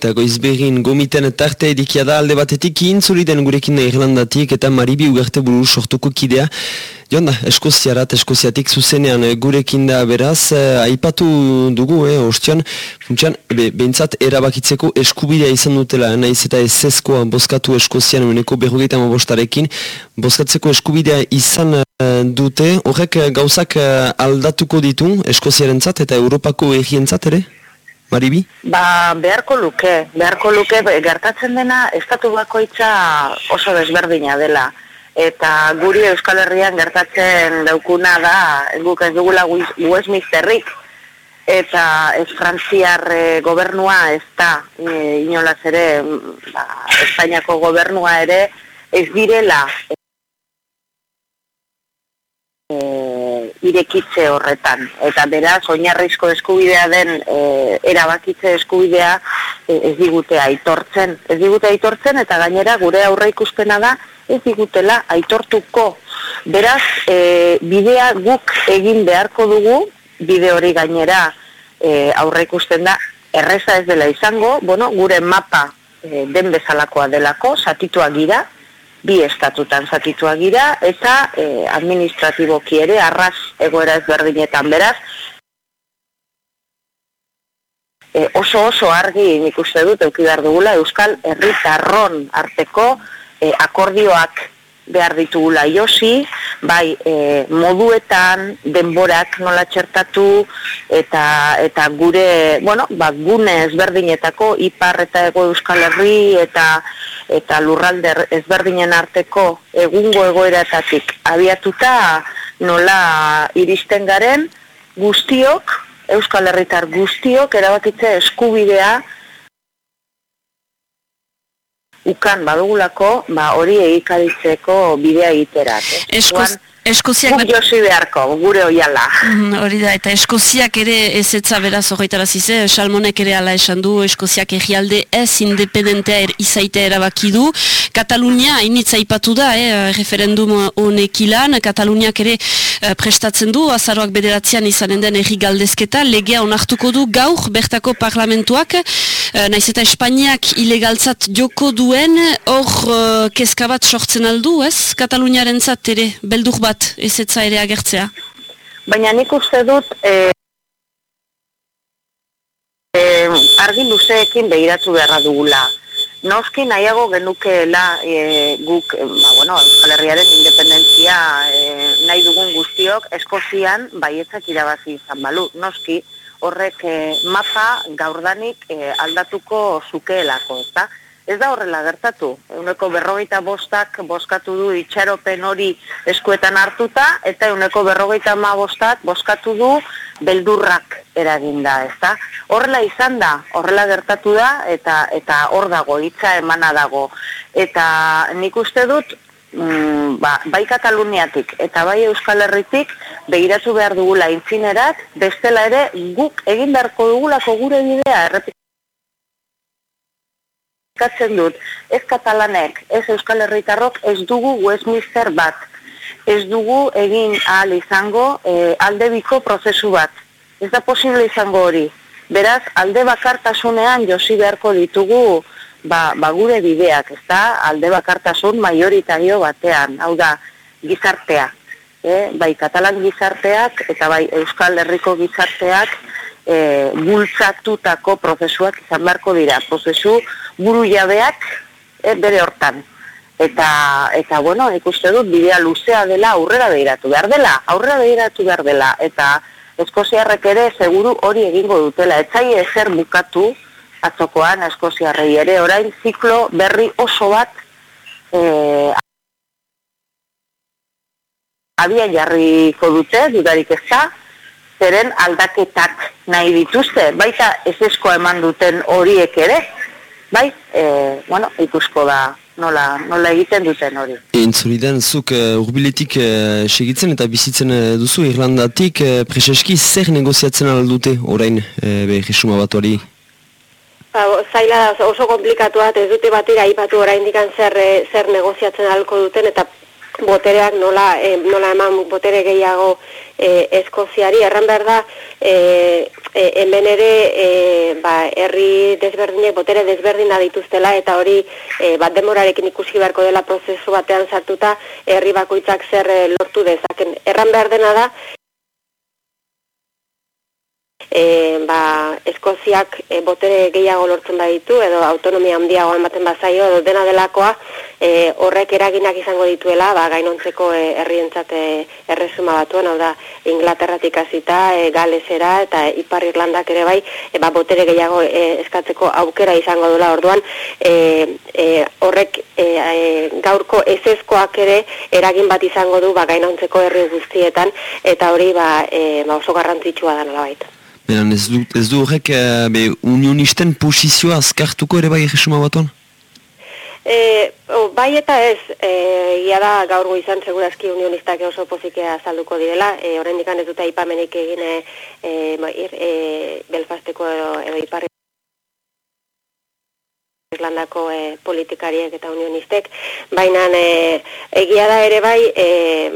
Eta goizberin gomiten tarte edikia da alde batetik intzuri den gurekin Irlandatik eta Maribi ugarte buru sortuko kidea. Jonda, eskoziarat, eskoziatik zuzenean gurekin da beraz, eh, aipatu dugu, eh, ostian, funtsian, be, behintzat erabakitzeko eskubidea izan dutela, nahiz eta eseskoa boskatu eskozian uneko berrogeita bostarekin, boskatzeko eskubidea izan eh, dute, horrek gauzak eh, aldatuko ditu eskoziaren eta Europako egien ere? Maribi? Ba, beharko luke, beharko luke, gertatzen dena, estatu bakoitza oso desberdina dela. Eta guri Euskal Herrian gertatzen daukuna da, guk ez dugula Westminsterrik, eta ez frantziar e, gobernua ez da, e, inolaz ere, ba, Espainiako gobernua ere, ez direla e, irekitze horretan. Eta beraz, oinarrizko eskubidea den e, erabakitze eskubidea e, ez digute aitortzen. Ez digute aitortzen eta gainera gure aurre ikuspena da ez digutela aitortuko. Beraz, e, bidea guk egin beharko dugu, bide hori gainera e, aurre ikusten da, erreza ez dela izango, bueno, gure mapa e, den bezalakoa delako, satitua gira, bi estatutan zatitua gira, eta e, administratiboki ere, arras egoera ezberdinetan beraz, e, oso oso argi nik uste dut eukidar dugula Euskal Herritarron arteko e, akordioak behar ditugula josi, bai e, moduetan, denborak nola txertatu, eta, eta gure, bueno, ba, gune ezberdinetako, ipar eta ego euskal herri, eta, eta lurralde ezberdinen arteko egungo egoeratatik abiatuta nola iristen garen, guztiok, euskal herritar guztiok, erabakitze eskubidea, ukan badugulako, ba hori egikaritzeko bidea egiterat. Eh? Eskoziak... Guk josi beharko, gure oiala. Mm, hori da, eta Eskoziak ere ez etza beraz horretara zize, Salmonek ere ala esan du, Eskoziak egialde ez independentea er, izaita erabaki du. Katalunia, hainitza ipatu da, eh, referendum honek ilan, Kataluniak ere eh, prestatzen du, azaroak bederatzean izanen den erri galdezketa, legea onartuko du gaur bertako parlamentuak, eh, naiz eta Espainiak ilegaltzat joko duen, hor eh, keskabat sortzen aldu, ez? Kataluniaren zat ere, beldur bat bat ez etza ere agertzea? Baina nik uste dut e, e, argi luzeekin behiratu beharra dugula. Noski nahiago genukeela e, guk, ba, bueno, Euskal independentzia e, nahi dugun guztiok, Eskozian baietzak irabazi izan balu. Noski horrek e, mapa gaurdanik e, aldatuko zukeelako, ez da? Ez da horrela gertatu. Euneko berrogeita bostak boskatu du itxaropen hori eskuetan hartuta, eta euneko berrogeita ma bostak boskatu du beldurrak eraginda, ez da? Horrela izan da, horrela gertatu da, eta eta hor dago, hitza emana dago. Eta nik uste dut, mm, ba, bai Kataluniatik eta bai Euskal Herritik begiratu behar dugula intzinerat, bestela ere guk egin beharko dugulako gure bidea, errepik eskatzen dut, ez katalanek, ez euskal herritarrok, ez dugu Westminster bat. Ez dugu egin ahal izango e, aldebiko prozesu bat. Ez da posible izango hori. Beraz, alde bakartasunean josi beharko ditugu ba, ba gure bideak, ez da? Alde bakartasun majoritario batean, hau da, gizartea. E, bai, katalan gizarteak eta bai, euskal herriko gizarteak e, bultzatutako prozesuak izan beharko dira. Prozesu buru jabeak e, bere hortan. Eta, eta bueno, ikuste dut bidea luzea dela aurrera behiratu behar dela, aurrera behiratu behar dela, eta eskoziarrek ere seguru hori egingo dutela. Etzai ezer bukatu atzokoan eskoziarrei ere, orain ziklo berri oso bat e, abian jarriko dute, dudarik ez da, zeren aldaketak nahi dituzte, baita ez esko eman duten horiek ere, bai, e, bueno, ikusko da nola, nola egiten duten hori. Entzuridan, zuk uh, urbiletik uh, segitzen eta bizitzen uh, duzu Irlandatik, uh, preseski zer negoziatzen aldute orain uh, be, jesuma batuari? Ba, zaila oso komplikatuat ez dute batera ipatu orain dikan zer, zer negoziatzen alko duten eta botereak nola, e, nola eman botere gehiago e, eskoziari, erran behar da, e, e, hemen ere e, ba, herri desberdinek botere desberdina dituztela eta hori e, bat demorarekin ikusi beharko dela prozesu batean sartuta herri bakoitzak zer lortu dezaken. Erran behar dena da, e, ba, Eskoziak e, botere gehiago lortzen baditu edo autonomia handiago ematen bazaio edo dena delakoa e, horrek eraginak izango dituela ba, gainontzeko e, herrientzat e, erresuma batuan, hau da Inglaterratik hasita, e, Galesera eta Ipar Irlandak ere bai e, ba, botere gehiago e, eskatzeko aukera izango dela orduan e, e, horrek e, e, gaurko ezezkoak ere eragin bat izango du ba, gainontzeko herri guztietan eta hori ba, e, ba, oso garrantzitsua da nola baita. Beran, ez du, ez du horrek uh, unionisten posizioa azkartuko ere bai egisuma baton? E, oh, bai eta ez, e, ia da gaur izan segurazki unionistak oso pozikea azalduko direla, e, horren dikan ez dute ipamenik egin e, e, Belfasteko edo, edo iparri Irlandako e, politikariek eta unionistek, baina e, egia da ere bai, e,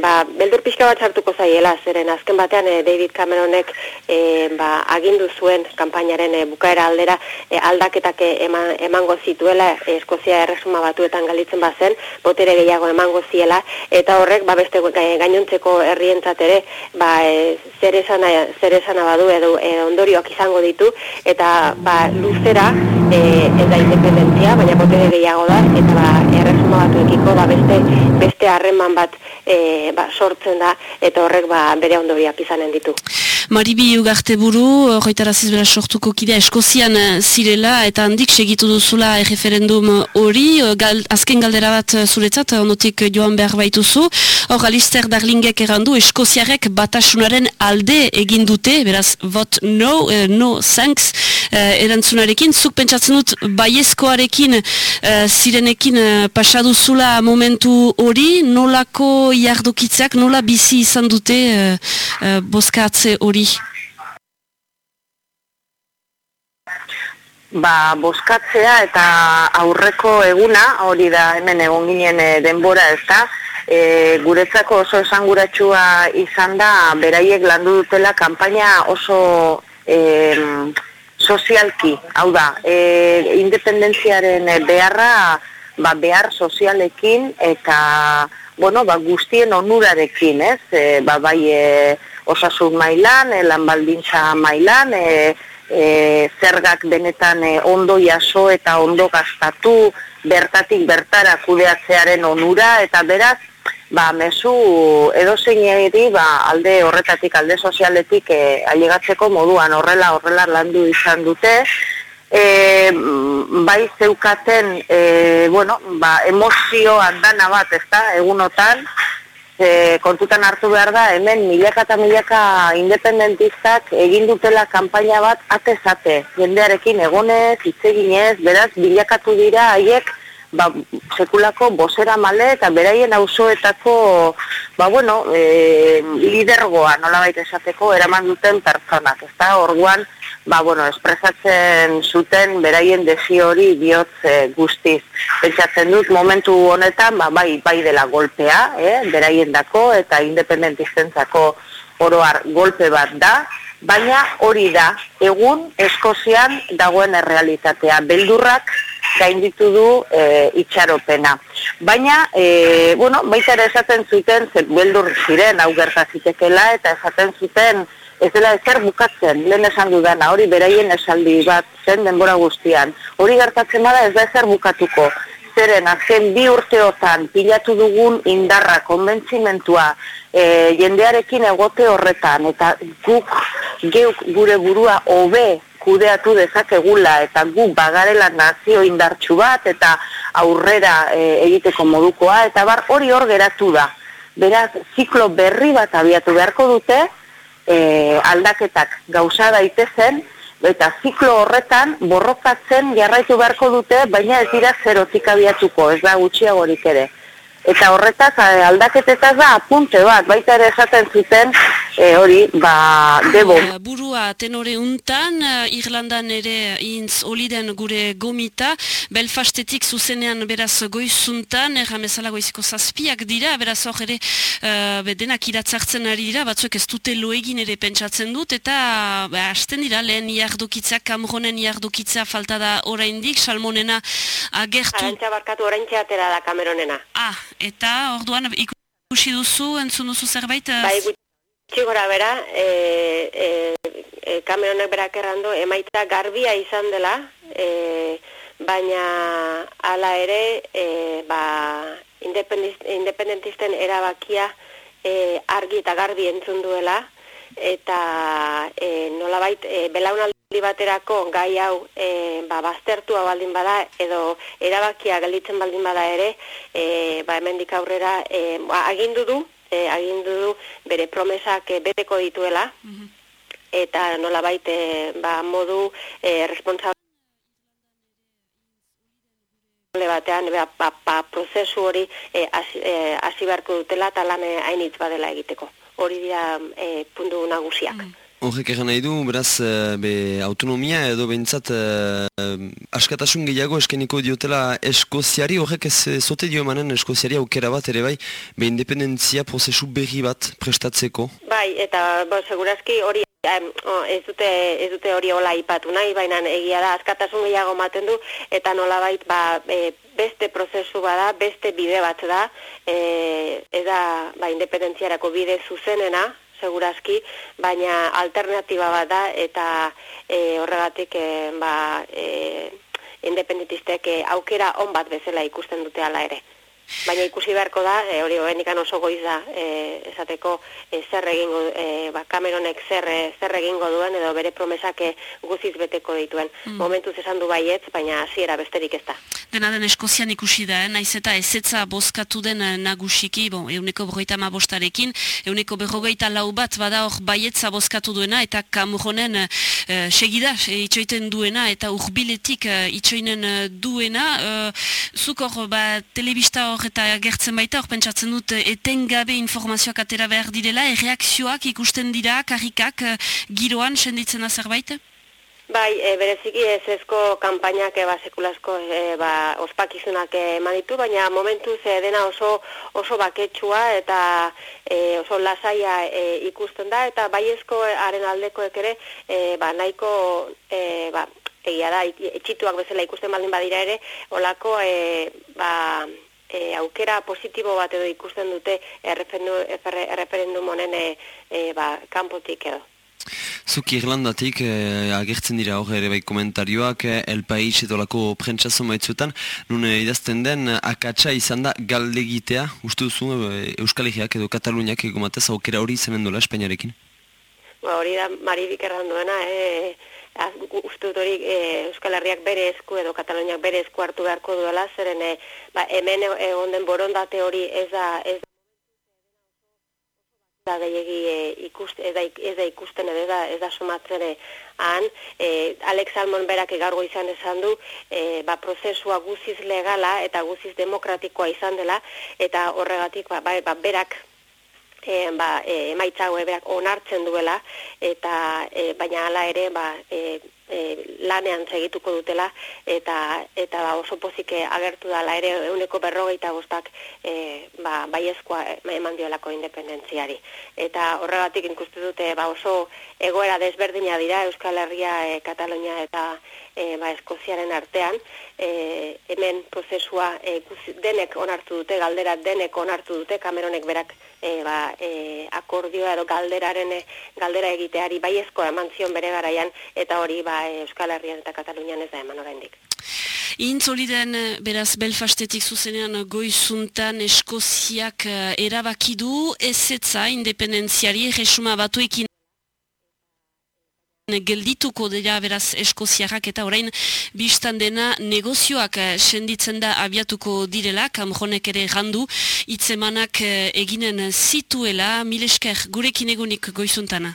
ba, beldur pixka bat sartuko zaiela, zeren azken batean e, David Cameronek e, ba, agindu zuen kanpainaren e, bukaera aldera e, aldaketak eman, emango zituela Eskozia erresuma batuetan galitzen bazen, botere gehiago emango ziela, eta horrek ba, beste gainontzeko herrientzat ere ba, e, zer, esana, zer esana badu edo e, ondorioak izango ditu, eta ba, luzera e, eta independentzia independentzia, baina botere gehiago da, eta ba, erresuma batuekiko ba, beste, beste harreman bat e, ba, sortzen da, eta horrek ba, bere ondoriak izanen ditu. Maribi ugarte buru, horretaraziz bera sortuko kidea Eskozian eh, zirela, eta handik segitu duzula referendum hori, eh, gal, azken galdera bat eh, zuretzat, onotik joan behar baituzu, hor Alister Darlingek errandu, Eskoziarek batasunaren alde egin dute, beraz, vote no, no thanks, erantzunarekin, zuk pentsatzen dut, baiezkoarekin, zirenekin pasaduzula momentu hori, nolako jardukitzak, nola bizi izan dute boskatze hori? hori? Ba, boskatzea eta aurreko eguna, hori da hemen egon ginen eh, denbora ez da, e, guretzako oso esanguratsua izan da, beraiek landu dutela kanpaina oso e, sozialki, hau da, e, independentziaren beharra, ba, behar sozialekin eta, bueno, ba, guztien onurarekin, ez, e, ba, bai, e, osasun mailan, e, lanbaldintza mailan, e, e, zergak benetan e, ondo jaso eta ondo gastatu, bertatik bertara kudeatzearen onura, eta beraz, ba, mesu edo edi, ba, alde horretatik, alde sozialetik e, ailegatzeko moduan horrela horrela landu izan dute, E, bai zeukaten e, bueno, ba, emozioa dana bat, ezta, egunotan, e, kontutan hartu behar da, hemen milaka eta milaka independentistak egin dutela kanpaina bat atezate, jendearekin egonez, hitzeginez, beraz, bilakatu dira haiek ba, sekulako bosera male eta beraien auzoetako ba, bueno, e, lidergoa nola baita esateko eraman duten pertsonak, ez da, orguan, ba, bueno, espresatzen zuten beraien desi hori bihotz e, guztiz. Pentsatzen dut momentu honetan, ba, bai, bai dela golpea, eh, beraien dako eta independentistentzako oroar golpe bat da, baina hori da, egun Eskozian dagoen errealitatea. Beldurrak gainditu du e, itxaropena. Baina, e, bueno, baita ere esaten zuten, zer beldur ziren, hau gertazitekela, eta esaten zuten, ez dela ezer bukatzen, lehen esan dudana, hori beraien esaldi bat zen denbora guztian. Hori gertatzen bada ez da ezer bukatuko. Zeren, azken bi urteotan pilatu dugun indarra, konbentzimentua, e, jendearekin egote horretan, eta guk, geuk gure burua hobe kudeatu dezakegula, eta guk bagarela nazio indartsu bat, eta aurrera e, egiteko modukoa, eta bar hori hor geratu da. Beraz, ziklo berri bat abiatu beharko dute, e, aldaketak gauza daitezen, eta ziklo horretan borrokatzen jarraitu beharko dute, baina ez dira zerotik abiatuko, ez da gutxiagorik ere. Eta horretaz aldaketetaz da apunte bat, baita ere esaten zuten e, hori, ba, debo. Uh, burua tenore untan, uh, Irlandan ere intz oliden gure gomita, Belfastetik zuzenean beraz goizuntan, erramezala goiziko zazpiak dira, beraz hor ere uh, denak iratzartzen ari dira, batzuek ez dute loegin ere pentsatzen dut, eta ba, hasten dira lehen iardokitza, kamronen iardokitza falta da oraindik, salmonena agertu. Arantxa barkatu oraintxe atera da kameronena. Ah, eta orduan ikusi duzu, entzun duzu zerbait? Bai, gutxi gora bera, e, e, e, kameronek berak errandu, emaitza garbia izan dela, e, baina hala ere, e, ba, independentisten erabakia e, argi eta garbi entzun duela, eta e, nolabait e, belaunaldi baterako gai hau e, ba, baztertua baldin bada edo erabakia gelditzen baldin bada ere e, ba, hemendik aurrera e, ba, agindu du e, agindu du bere promesak e, beteko dituela eta nolabait e, ba, modu e, responsable batean ba, ba, ba, prozesu hori hasi e, beharko dutela eta lan hainitz badela egiteko. Hori dira e, puntu nagusiak. Horrek egan nahi du, beraz, eh, be, autonomia edo behintzat eh, askatasun gehiago eskeniko diotela Eskoziari, horrek ez zote dio emanen Eskoziari aukera bat ere bai, be independentzia prozesu berri bat prestatzeko. Bai, eta bo, segurazki hori ez dute ez dute hori hola ipatu nahi, baina egia da askatasun gehiago ematen du eta nolabait ba, e, beste prozesu bada, beste bide bat da, e, ez ba, independentziarako bide zuzenena, segurazki, baina alternatiba bat da eta e, horregatik e, ba, e, independentistek aukera on bat bezala ikusten dute hala ere. Baina ikusi beharko da, e, hori hoenikan oso goiz da, e, esateko e, zer egingo, e, ba, Cameronek zer, e, zer egingo duen edo bere promesak e, guziz beteko dituen. Momentuz esan du baietz, baina hasiera besterik ez da. Dena den Eskozian ikusi da, eh? naiz eta ezetza bozkatu den eh, nagusiki, bon, euneko berrogeita ma bostarekin, euneko berrogeita lau bat bada hor baietza bozkatu duena, eta Kamuronen uh, segida eh, itxoiten duena, eta urbiletik uh, itxoinen eh, duena, uh, zuk hor ba, telebista hor eta gertzen baita, hor pentsatzen dut eh, etengabe informazioak atera behar direla, erreakzioak ikusten dira, karrikak, uh, giroan senditzen da zerbait? Bai, e, bereziki ez ezko kanpainak e, ba, sekulasko e, ba, ospakizunak eman ditu, baina momentuz e, dena oso oso baketsua eta e, oso lasaia e, ikusten da, eta baiezko haren aldekoek ere e, ba, nahiko e, ba, egia da, it- etxituak bezala ikusten baldin badira ere, olako e, ba, e, aukera positibo bat edo ikusten dute erreferendu- erre- erreferendum honen e, e, ba, kanpotik edo. Zuk Irlandatik eh, agertzen dira hor ere bai komentarioak eh, El País edo lako prentsazo maitzuetan, nun eh, idazten den eh, akatsa izan da galdegitea, uste duzu eh, Euskal Herriak edo Kataluniak egomatez aukera hori izanen dola Espainiarekin. Ba, hori da Maribik erran duena, e, az- uste dut hori e, Euskal Herriak bere esku edo Kataloniak bere esku hartu beharko duela, zeren e, ba, hemen e- egon den borondate hori ez da, ez da gehiagi e, ikust, ez, da, ez da ikusten edo da, ez da somatzen e, han, e, Alex Salmon berak egargo izan esan du, e, ba, prozesua guziz legala eta guziz demokratikoa izan dela, eta horregatik ba, ba, ba, berak e, ba, e, emaitza hau berak onartzen duela eta e, baina hala ere ba, e, e, lanean segituko dutela eta eta ba, oso pozik agertu dala ere euneko berrogeita bostak e, ba, baiezkoa eman diolako independentziari. Eta horregatik ikuste dute ba, oso egoera desberdina dira Euskal Herria, e, Katalonia eta e, ba, Eskoziaren artean, e, hemen prozesua e, denek onartu dute, galdera denek onartu dute, Cameronek berak e, ba, e, akordioa edo galderaren e, galdera egiteari baiezkoa eman zion bere garaian, eta hori ba, e, Euskal Herrian eta Katalunian ez da eman oraindik. Intzoliden, eh, beraz, Belfastetik zuzenean goizuntan Eskoziak eh, erabaki du ezetza independentziari resuma batuekin geldituko dira beraz Eskoziarrak eta orain biztan dena negozioak eh, senditzen da abiatuko direla, Kamronek ere gandu hitzemanak eh, eginen zituela, milesker gurekin egunik goizuntana.